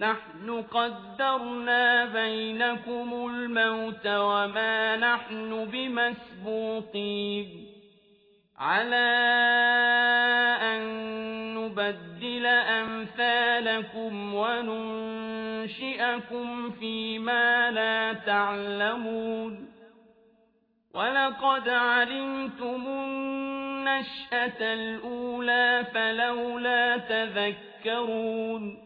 نحن قدرنا بينكم الموت وما نحن بمسبوقين. على أن نبدل أمثالكم وننشئكم فيما لا تعلمون. ولقد علمتم النشأة الأولى فلولا تذكرون.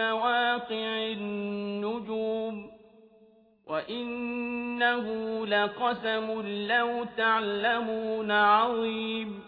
أقسم بمواقع النجوم وإنه لقسم لو تعلمون عظيم